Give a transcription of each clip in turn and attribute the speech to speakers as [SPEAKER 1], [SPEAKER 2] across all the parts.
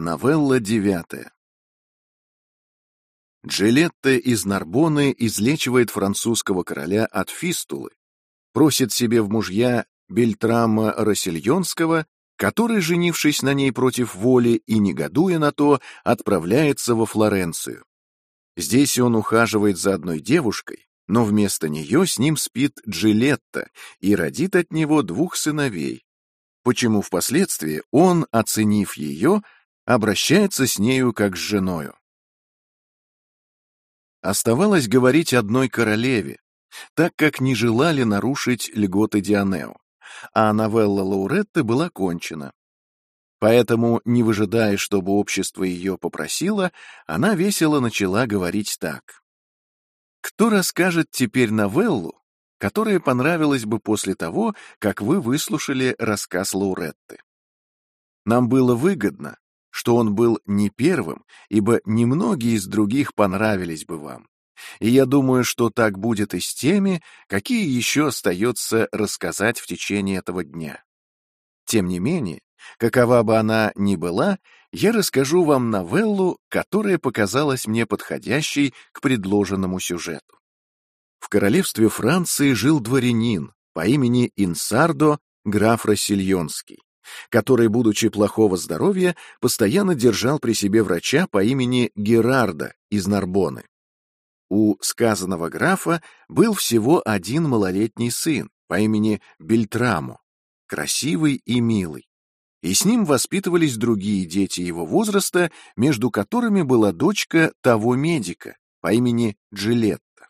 [SPEAKER 1] Новелла девятая. Джилетта из Нарбоны излечивает французского короля от фистулы, просит себе в мужья Бельтрама Рассельонского, который, женившись на ней против воли и негодуя на то, отправляется во Флоренцию. Здесь он ухаживает за одной девушкой, но вместо нее с ним спит Джилетта и родит от него двух сыновей, почему впоследствии он, оценив ее, обращается с нею как с женою. Оставалось говорить одной королеве, так как не желали нарушить льготы Дианео, а новелла Лауретты была кончена. Поэтому, не выжидая, чтобы общество ее попросило, она весело начала говорить так. «Кто расскажет теперь новеллу, которая понравилась бы после того, как вы выслушали рассказ Лауретты? Нам было выгодно, что он был не первым, ибо немногие из других понравились бы вам. И я думаю, что так будет и с теми, какие еще остается рассказать в течение этого дня. Тем не менее, какова бы она ни была, я расскажу вам новеллу, которая показалась мне подходящей к предложенному сюжету. В королевстве Франции жил дворянин по имени Инсардо граф Рассельонский который, будучи плохого здоровья, постоянно держал при себе врача по имени Герарда из Нарбоны. У сказанного графа был всего один малолетний сын по имени Бельтрамо, красивый и милый. И с ним воспитывались другие дети его возраста, между которыми была дочка того медика по имени Джилетта.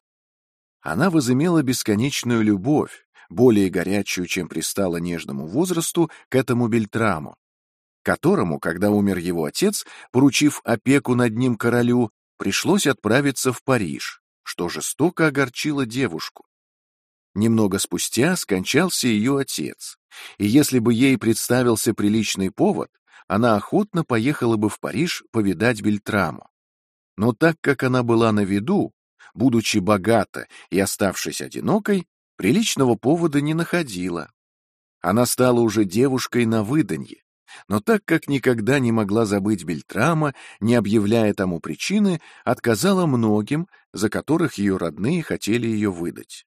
[SPEAKER 1] Она возымела бесконечную любовь, более горячую, чем пристало нежному возрасту, к этому Бельтраму, которому, когда умер его отец, поручив опеку над ним королю, пришлось отправиться в Париж, что жестоко огорчило девушку. Немного спустя скончался ее отец, и если бы ей представился приличный повод, она охотно поехала бы в Париж повидать Бельтраму. Но так как она была на виду, будучи богата и оставшись одинокой, приличного повода не находила. Она стала уже девушкой на выданье, но так как никогда не могла забыть Бельтрама, не объявляя тому причины, отказала многим, за которых ее родные хотели ее выдать.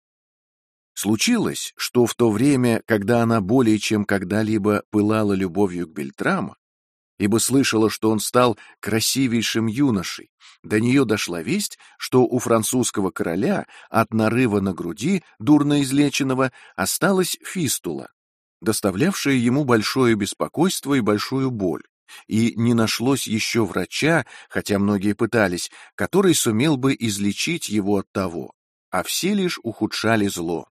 [SPEAKER 1] Случилось, что в то время, когда она более чем когда-либо пылала любовью к Бельтраму, ибо слышала, что он стал красивейшим юношей. До нее дошла весть, что у французского короля от нарыва на груди, дурно излеченного, осталась фистула, доставлявшая ему большое беспокойство и большую боль. И не нашлось еще врача, хотя многие пытались, который сумел бы излечить его от того, а все лишь ухудшали зло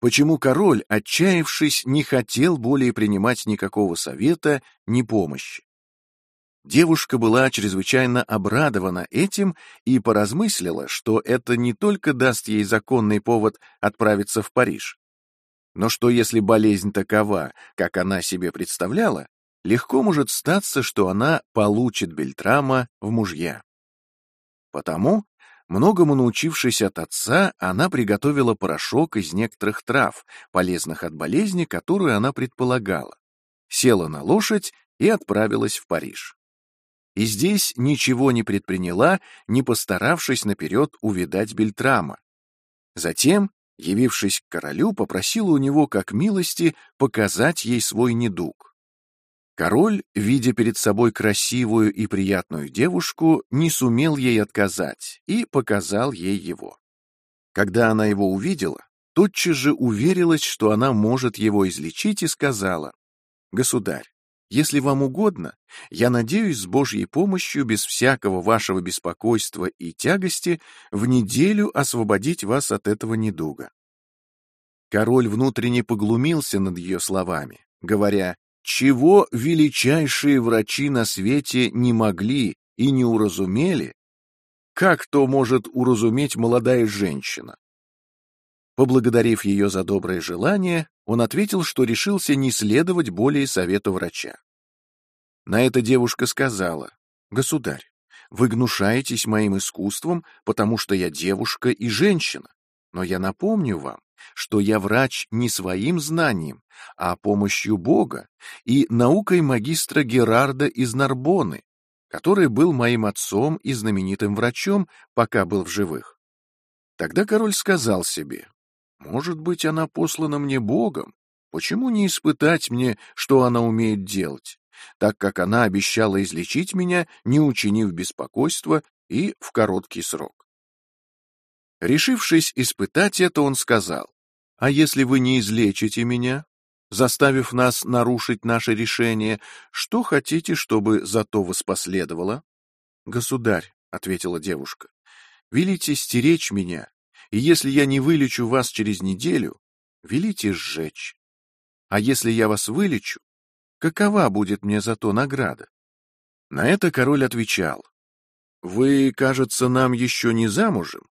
[SPEAKER 1] почему король, отчаявшись, не хотел более принимать никакого совета, ни помощи. Девушка была чрезвычайно обрадована этим и поразмыслила, что это не только даст ей законный повод отправиться в Париж, но что если болезнь такова, как она себе представляла, легко может статься, что она получит Бельтрама в мужья. Потому Многому научившись от отца, она приготовила порошок из некоторых трав, полезных от болезни, которую она предполагала. Села на лошадь и отправилась в Париж. И здесь ничего не предприняла, не постаравшись наперед увидать Бельтрама. Затем, явившись к королю, попросила у него как милости показать ей свой недуг. Король, видя перед собой красивую и приятную девушку, не сумел ей отказать и показал ей его. Когда она его увидела, тотчас же уверилась, что она может его излечить, и сказала, «Государь, если вам угодно, я надеюсь с Божьей помощью, без всякого вашего беспокойства и тягости, в неделю освободить вас от этого недуга». Король внутренне поглумился над ее словами, говоря, чего величайшие врачи на свете не могли и не уразумели, как то может уразуметь молодая женщина? Поблагодарив ее за доброе желание, он ответил, что решился не следовать более совету врача. На это девушка сказала, «Государь, вы гнушаетесь моим искусством, потому что я девушка и женщина. Но я напомню вам, что я врач не своим знанием, а помощью Бога и наукой магистра Герарда из Нарбоны, который был моим отцом и знаменитым врачом, пока был в живых. Тогда король сказал себе, «Может быть, она послана мне Богом? Почему не испытать мне, что она умеет делать, так как она обещала излечить меня, не учинив беспокойства и в короткий срок?» Решившись испытать это, он сказал, «А если вы не излечите меня, заставив нас нарушить наше решение, что хотите, чтобы зато воспоследовало?» «Государь», — ответила девушка, — «велите стеречь меня, и если я не вылечу вас через неделю, велите сжечь. А если я вас вылечу, какова будет мне зато награда?» На это король отвечал, «Вы, кажется, нам еще не замужем,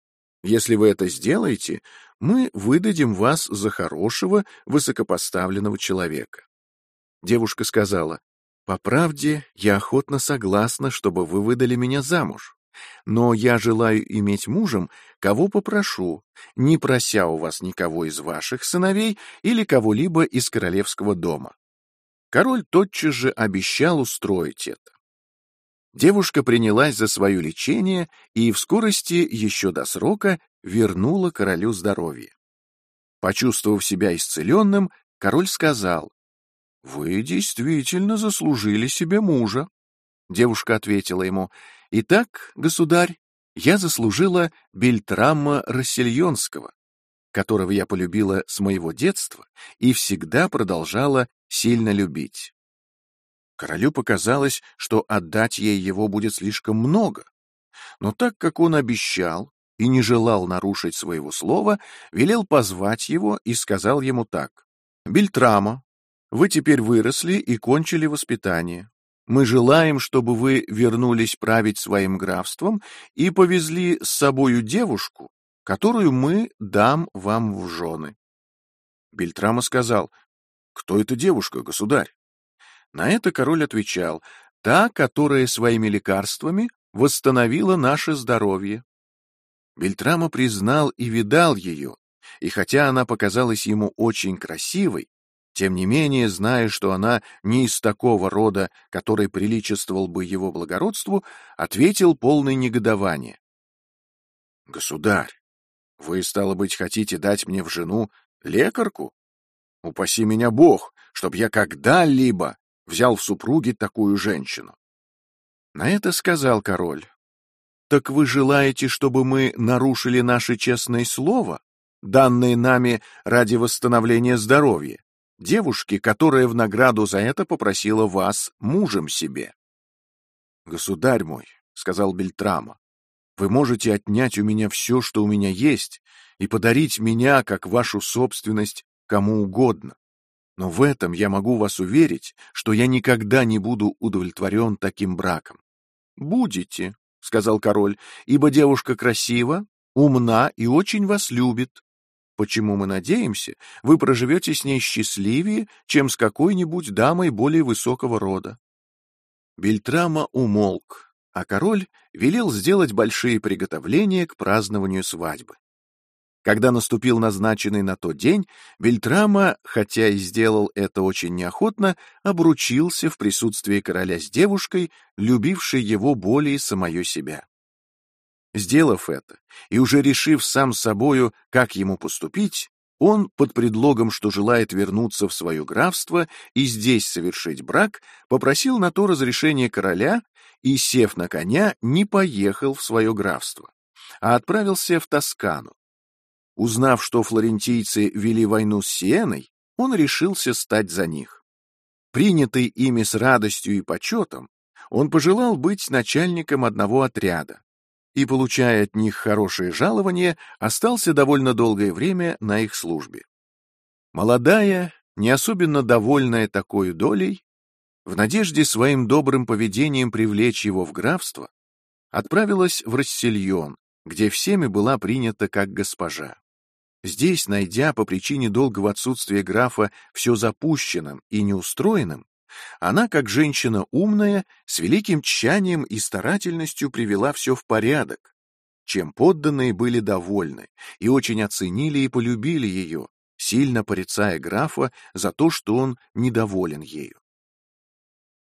[SPEAKER 1] если вы это сделаете, мы выдадим вас за хорошего, высокопоставленного человека. Девушка сказала, «По правде, я охотно согласна, чтобы вы выдали меня замуж. Но я желаю иметь мужем, кого попрошу, не прося у вас никого из ваших сыновей или кого-либо из королевского дома». Король тотчас же обещал устроить это. Девушка принялась за свое лечение и в скорости, еще до срока, вернула королю здоровье. Почувствовав себя исцеленным, король сказал, «Вы действительно заслужили себе мужа». Девушка ответила ему, «Итак, государь, я заслужила Бельтрама Рассельонского, которого я полюбила с моего детства и всегда продолжала сильно любить. Королю показалось, что отдать ей его будет слишком много. Но так как он обещал и не желал нарушить своего слова, велел позвать его и сказал ему так. «Бельтрама, вы теперь выросли и кончили воспитание. Мы желаем, чтобы вы вернулись править своим графством и повезли с собою девушку, которую мы дам вам в жены». Бельтрама сказал, «Кто эта девушка, государь?» На это король отвечал, та, которая своими лекарствами восстановила наше здоровье. Бельтрама признал и видал ее, и хотя она показалась ему очень красивой, тем не менее, зная, что она не из такого рода, который приличествовал бы его благородству, ответил полное негодование. «Государь, вы, стало быть, хотите дать мне в жену лекарку? Упаси меня Бог, чтоб я когда-либо взял в супруги такую женщину. На это сказал король. «Так вы желаете, чтобы мы нарушили наше честное слово, данное нами ради восстановления здоровья, девушки, которая в награду за это попросила вас мужем себе?» «Государь мой», — сказал Бельтрама, — «вы можете отнять у меня все, что у меня есть, и подарить меня, как вашу собственность, кому угодно. Но в этом я могу вас уверить, что я никогда не буду удовлетворен таким браком. «Будете», — сказал король, — «ибо девушка красива, умна и очень вас любит. Почему мы надеемся, вы проживете с ней счастливее, чем с какой-нибудь дамой более высокого рода». Бельтрама умолк, а король велел сделать большие приготовления к празднованию свадьбы. Когда наступил назначенный на тот день, Бельтрама, хотя и сделал это очень неохотно, обручился в присутствии короля с девушкой, любившей его более самое себя. Сделав это, и уже решив сам собою, как ему поступить, он, под предлогом, что желает вернуться в свое графство и здесь совершить брак, попросил на то разрешение короля и, сев на коня, не поехал в свое графство, а отправился в Тоскану, Узнав, что флорентийцы вели войну с Сиеной, он решился стать за них. Принятый ими с радостью и почетом, он пожелал быть начальником одного отряда и, получая от них хорошее жалование, остался довольно долгое время на их службе. Молодая, не особенно довольная такой долей, в надежде своим добрым поведением привлечь его в графство, отправилась в Рассельон, где всеми была принята как госпожа. Здесь, найдя по причине долгого отсутствия графа все запущенным и неустроенным, она, как женщина умная, с великим тщанием и старательностью привела все в порядок, чем подданные были довольны и очень оценили и полюбили ее, сильно порицая графа за то, что он недоволен ею.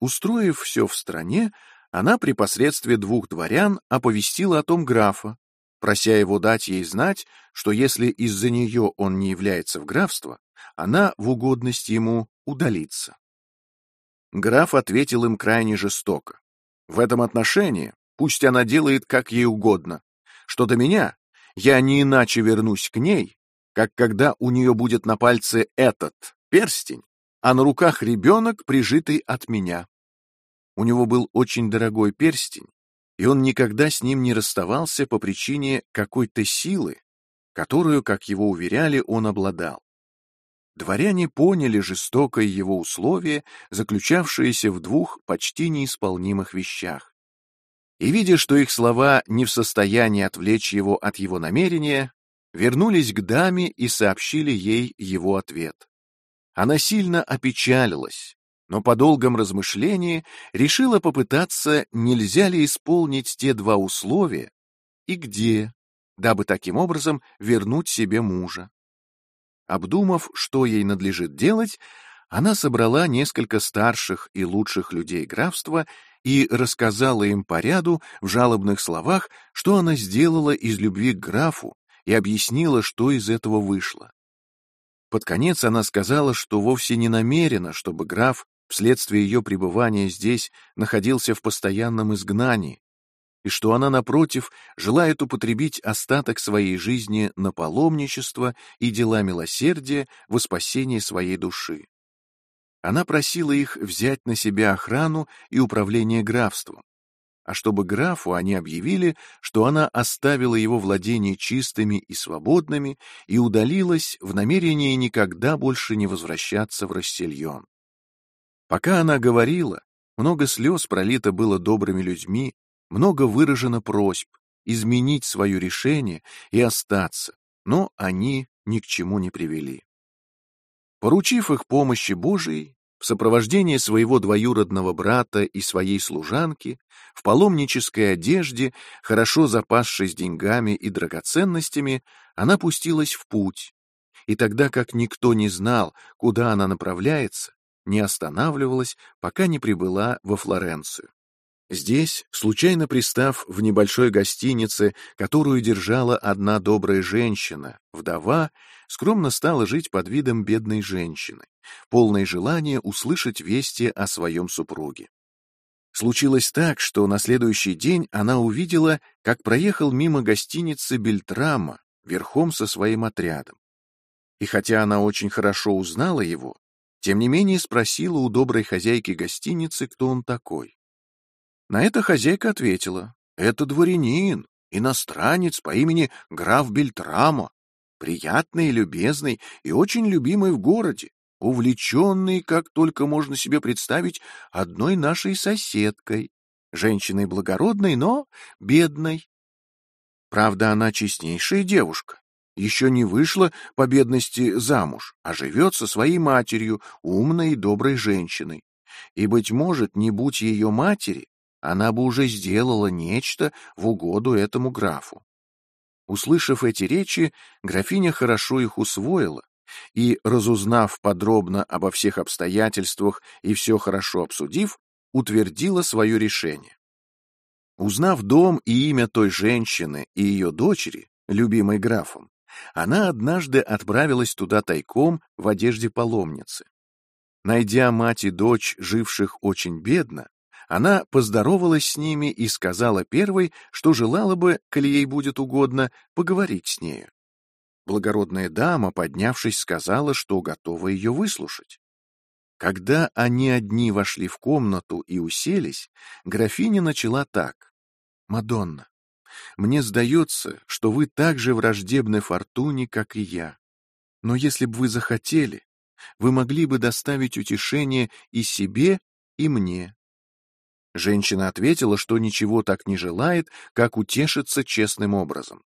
[SPEAKER 1] Устроив все в стране, она при посредстве двух дворян оповестила о том графа, прося его дать ей знать, что если из-за нее он не является в графство, она в угодность ему удалится. Граф ответил им крайне жестоко. В этом отношении пусть она делает как ей угодно. Что до меня, я не иначе вернусь к ней, как когда у нее будет на пальце этот перстень, а на руках ребенок, прижитый от меня. У него был очень дорогой перстень, и он никогда с ним не расставался по причине какой-то силы, которую, как его уверяли, он обладал. Дворяне поняли жестокое его условие, заключавшееся в двух почти неисполнимых вещах. И, видя, что их слова не в состоянии отвлечь его от его намерения, вернулись к даме и сообщили ей его ответ. Она сильно опечалилась, но по долгом размышлении решила попытаться, нельзя ли исполнить те два условия и где, дабы таким образом вернуть себе мужа. Обдумав, что ей надлежит делать, она собрала несколько старших и лучших людей графства и рассказала им по ряду в жалобных словах, что она сделала из любви к графу и объяснила, что из этого вышло. Под конец она сказала, что вовсе не намерена, чтобы граф вследствие ее пребывания здесь находился в постоянном изгнании, и что она, напротив, желает употребить остаток своей жизни на паломничество и дела милосердия во спасение своей души. Она просила их взять на себя охрану и управление графством, а чтобы графу они объявили, что она оставила его владения чистыми и свободными и удалилась в намерении никогда больше не возвращаться в Рассельон. Пока она говорила, много слез пролито было добрыми людьми, много выражено просьб изменить свое решение и остаться, но они ни к чему не привели. Поручив их помощи Божией, в сопровождении своего двоюродного брата и своей служанки, в паломнической одежде, хорошо запасшись деньгами и драгоценностями, она пустилась в путь, и тогда как никто не знал, куда она направляется, не останавливалась, пока не прибыла во Флоренцию. Здесь, случайно пристав в небольшой гостинице, которую держала одна добрая женщина, вдова, скромно стала жить под видом бедной женщины, полной желания услышать вести о своем супруге. Случилось так, что на следующий день она увидела, как проехал мимо гостиницы Бельтрама верхом со своим отрядом. И хотя она очень хорошо узнала его, тем не менее спросила у доброй хозяйки гостиницы, кто он такой. На это хозяйка ответила, это дворянин, иностранец по имени граф Бельтрамо, приятный и любезный и очень любимый в городе, увлеченный, как только можно себе представить, одной нашей соседкой, женщиной благородной, но бедной. Правда, она честнейшая девушка, еще не вышла по бедности замуж, а живет со своей матерью, умной и доброй женщиной. И, быть может, не будь ее матери, она бы уже сделала нечто в угоду этому графу. Услышав эти речи, графиня хорошо их усвоила, и, разузнав подробно обо всех обстоятельствах и все хорошо обсудив, утвердила свое решение. Узнав дом и имя той женщины и ее дочери, любимой графом, она однажды отправилась туда тайком в одежде паломницы. Найдя мать и дочь, живших очень бедно, она поздоровалась с ними и сказала первой, что желала бы, коли ей будет угодно, поговорить с нею. Благородная дама, поднявшись, сказала, что готова ее выслушать. Когда они одни вошли в комнату и уселись, графиня начала так. «Мадонна, мне сдается, что вы так же враждебны фортуне, как и я. Но если бы вы захотели, вы могли бы доставить утешение и себе, и мне. Женщина ответила, что ничего так не желает, как утешиться честным образом.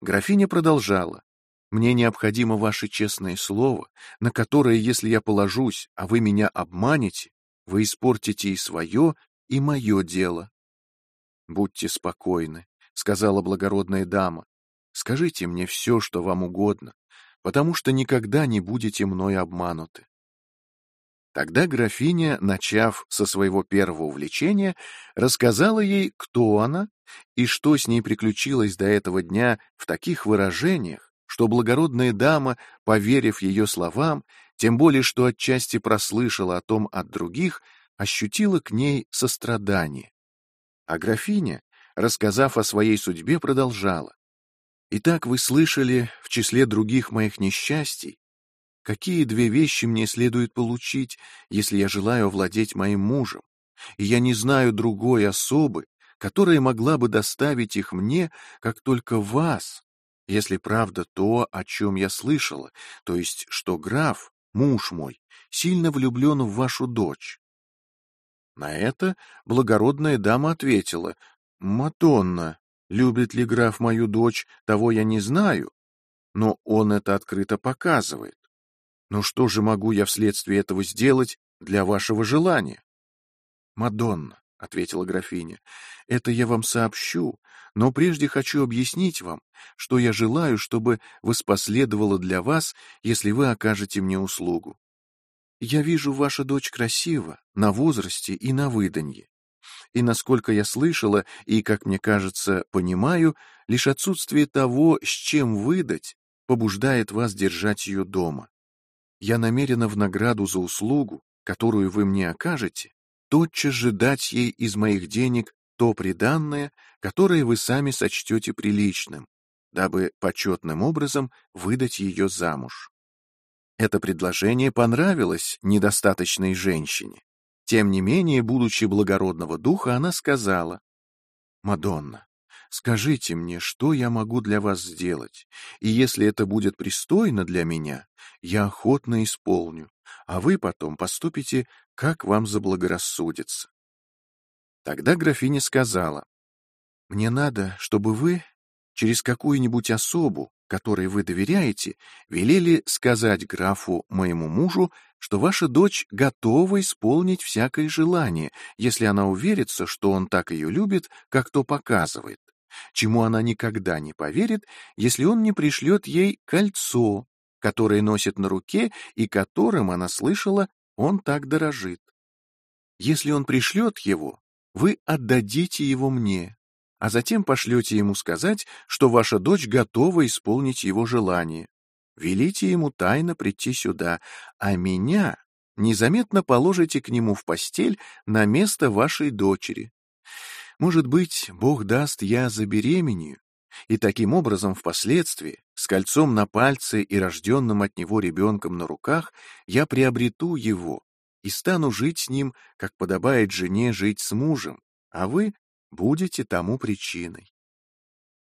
[SPEAKER 1] Графиня продолжала. «Мне необходимо ваше честное слово, на которое, если я положусь, а вы меня обманете, вы испортите и свое, и мое дело. Будьте спокойны, — сказала благородная дама, — «скажите мне все, что вам угодно, потому что никогда не будете мной обмануты». Тогда графиня, начав со своего первого увлечения, рассказала ей, кто она и что с ней приключилось до этого дня в таких выражениях, что благородная дама, поверив ее словам, тем более что отчасти прослышала о том от других, ощутила к ней сострадание. А графиня, рассказав о своей судьбе, продолжала. «Итак, вы слышали, в числе других моих несчастий, какие две вещи мне следует получить, если я желаю овладеть моим мужем, и я не знаю другой особы, которая могла бы доставить их мне, как только вас, если правда то, о чем я слышала, то есть, что граф, муж мой, сильно влюблен в вашу дочь. На это благородная дама ответила, «Матонна, любит ли граф мою дочь, того я не знаю, но он это открыто показывает. Но что же могу я вследствие этого сделать для вашего желания?» «Мадонна, — ответила графиня. — Это я вам сообщу, но прежде хочу объяснить вам, что я желаю, чтобы воспоследовало для вас, если вы окажете мне услугу. Я вижу, ваша дочь красива, на возрасте и на выданье. И насколько я слышала и, как мне кажется, понимаю, лишь отсутствие того, с чем выдать, побуждает вас держать ее дома. Я намерена в награду за услугу, которую вы мне окажете, тотчас же дать ей из моих денег то приданное, которое вы сами сочтете приличным, дабы почетным образом выдать ее замуж. Это предложение понравилось недостаточной женщине. Тем не менее, будучи благородного духа, она сказала, «Мадонна, скажите мне, что я могу для вас сделать, и если это будет пристойно для меня, я охотно исполню, а вы потом поступите как вам заблагорассудится. Тогда графиня сказала, «Мне надо, чтобы вы через какую-нибудь особу, которой вы доверяете, велели сказать графу, моему мужу, что ваша дочь готова исполнить всякое желание, если она уверится, что он так ее любит, как то показывает, чему она никогда не поверит, если он не пришлет ей кольцо, которое носит на руке и которым, она слышала, он так дорожит. Если он пришлет его, вы отдадите его мне, а затем пошлете ему сказать, что ваша дочь готова исполнить его желание. Велите ему тайно прийти сюда, а меня незаметно положите к нему в постель на место вашей дочери. Может быть, Бог даст, я забеременею, и таким образом впоследствии, с кольцом на пальце и рожденным от него ребенком на руках, я приобрету его и стану жить с ним, как подобает жене жить с мужем, а вы будете тому причиной.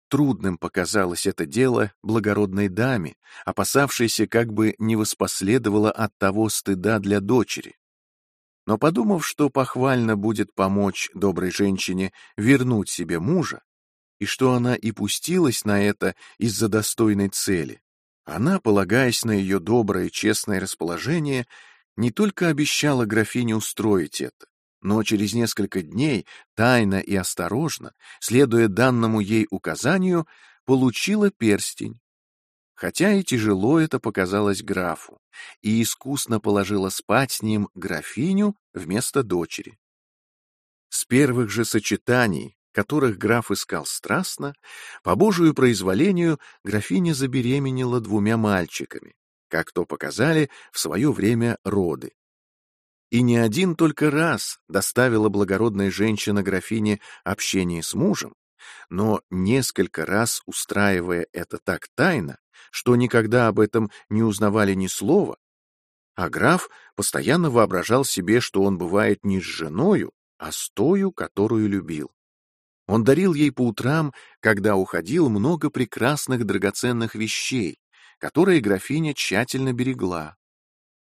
[SPEAKER 1] Трудным показалось это дело благородной даме, опасавшейся, как бы не воспоследовало от того стыда для дочери. Но подумав, что похвально будет помочь доброй женщине вернуть себе мужа, и что она и пустилась на это из-за достойной цели. Она, полагаясь на ее доброе честное расположение, не только обещала графине устроить это, но через несколько дней, тайно и осторожно, следуя данному ей указанию, получила перстень. Хотя и тяжело это показалось графу, и искусно положила спать с ним графиню вместо дочери. С первых же сочетаний которых граф искал страстно, по Божию произволению графиня забеременела двумя мальчиками, как то показали в свое время роды. И не один только раз доставила благородная женщина графине общение с мужем, но несколько раз устраивая это так тайно, что никогда об этом не узнавали ни слова, а граф постоянно воображал себе, что он бывает не с женою, а с тою, которую любил. Он дарил ей по утрам, когда уходил, много прекрасных драгоценных вещей, которые графиня тщательно берегла.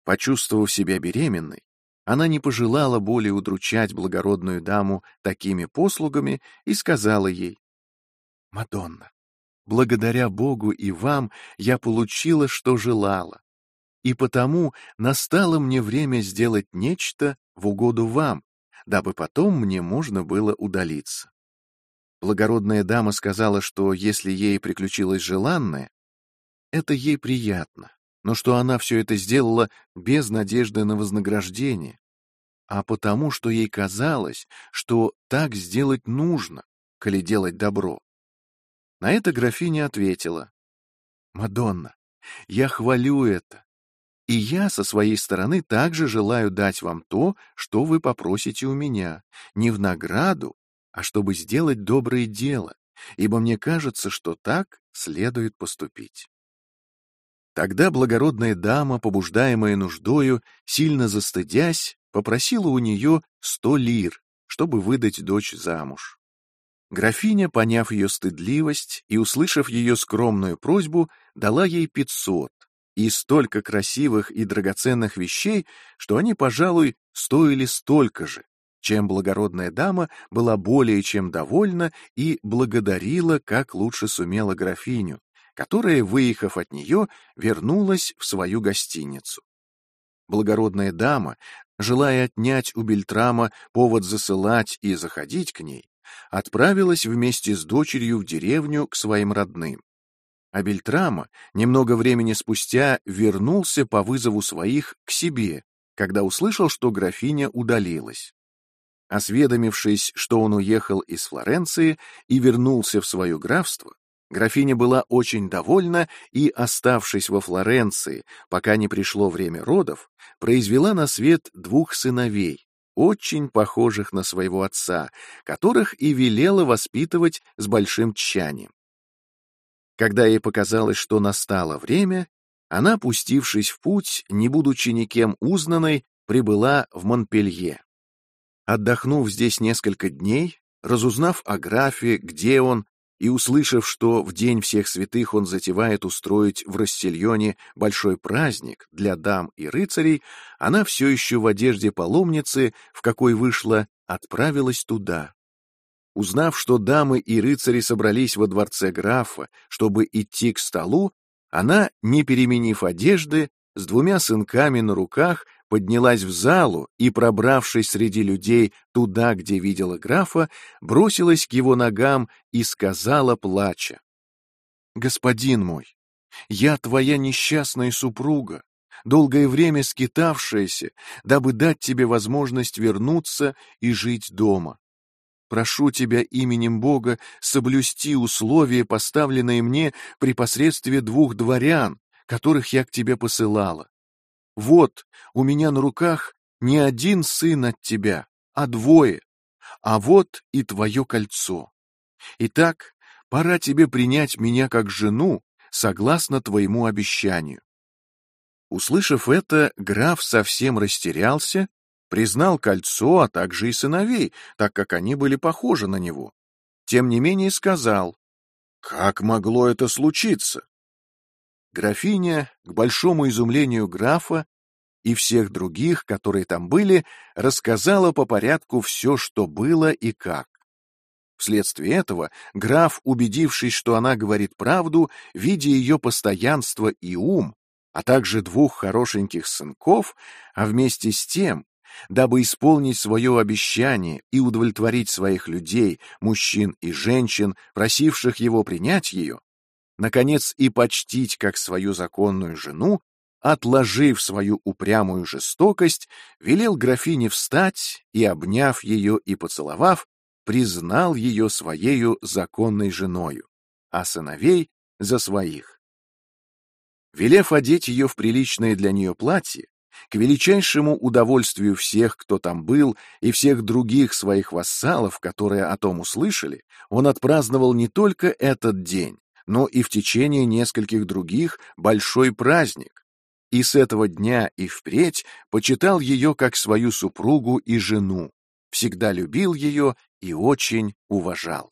[SPEAKER 1] Почувствовав себя беременной, она не пожелала более удручать благородную даму такими послугами и сказала ей, «Мадонна, благодаря Богу и вам я получила, что желала, и потому настало мне время сделать нечто в угоду вам, дабы потом мне можно было удалиться. Благородная дама сказала, что если ей приключилось желанное, это ей приятно, но что она все это сделала без надежды на вознаграждение, а потому, что ей казалось, что так сделать нужно, коли делать добро. На это графиня ответила, «Мадонна, я хвалю это, и я со своей стороны также желаю дать вам то, что вы попросите у меня, не в награду, а чтобы сделать доброе дело, ибо мне кажется, что так следует поступить. Тогда благородная дама, побуждаемая нуждою, сильно застыдясь, попросила у нее сто лир, чтобы выдать дочь замуж. Графиня, поняв ее стыдливость и услышав ее скромную просьбу, дала ей пятьсот, и столько красивых и драгоценных вещей, что они, пожалуй, стоили столько же, чем благородная дама была более чем довольна и благодарила, как лучше сумела графиню, которая, выехав от нее, вернулась в свою гостиницу. Благородная дама, желая отнять у Бельтрама повод засылать и заходить к ней, отправилась вместе с дочерью в деревню к своим родным. А Бельтрама немного времени спустя вернулся по вызову своих к себе, когда услышал, что графиня удалилась. Осведомившись, что он уехал из Флоренции и вернулся в свое графство, графиня была очень довольна и, оставшись во Флоренции, пока не пришло время родов, произвела на свет двух сыновей, очень похожих на своего отца, которых и велела воспитывать с большим тщанием. Когда ей показалось, что настало время, она, пустившись в путь, не будучи никем узнанной, прибыла в Монпелье. Отдохнув здесь несколько дней, разузнав о графе, где он, и услышав, что в День всех святых он затевает устроить в Рассельоне большой праздник для дам и рыцарей, она все еще в одежде паломницы, в какой вышла, отправилась туда. Узнав, что дамы и рыцари собрались во дворце графа, чтобы идти к столу, она, не переменив одежды, с двумя сынками на руках поднялась в залу и, пробравшись среди людей туда, где видела графа, бросилась к его ногам и сказала, плача, «Господин мой, я твоя несчастная супруга, долгое время скитавшаяся, дабы дать тебе возможность вернуться и жить дома. Прошу тебя именем Бога соблюсти условия, поставленные мне при посредстве двух дворян, которых я к тебе посылала. Вот, у меня на руках не один сын от тебя, а двое, а вот и твое кольцо. Итак, пора тебе принять меня как жену, согласно твоему обещанию. Услышав это, граф совсем растерялся признал кольцо, а также и сыновей, так как они были похожи на него. Тем не менее сказал, «Как могло это случиться?» Графиня, к большому изумлению графа и всех других, которые там были, рассказала по порядку все, что было и как. Вследствие этого граф, убедившись, что она говорит правду, видя ее постоянство и ум, а также двух хорошеньких сынков, а вместе с тем дабы исполнить свое обещание и удовлетворить своих людей, мужчин и женщин, просивших его принять ее, наконец и почтить как свою законную жену, отложив свою упрямую жестокость, велел графине встать и, обняв ее и поцеловав, признал ее своею законной женою, а сыновей — за своих. Велев одеть ее в приличное для нее платье, к величайшему удовольствию всех, кто там был, и всех других своих вассалов, которые о том услышали, он отпраздновал не только этот день, но и в течение нескольких других большой праздник. И с этого дня и впредь почитал ее как свою супругу и жену, всегда любил ее и очень уважал.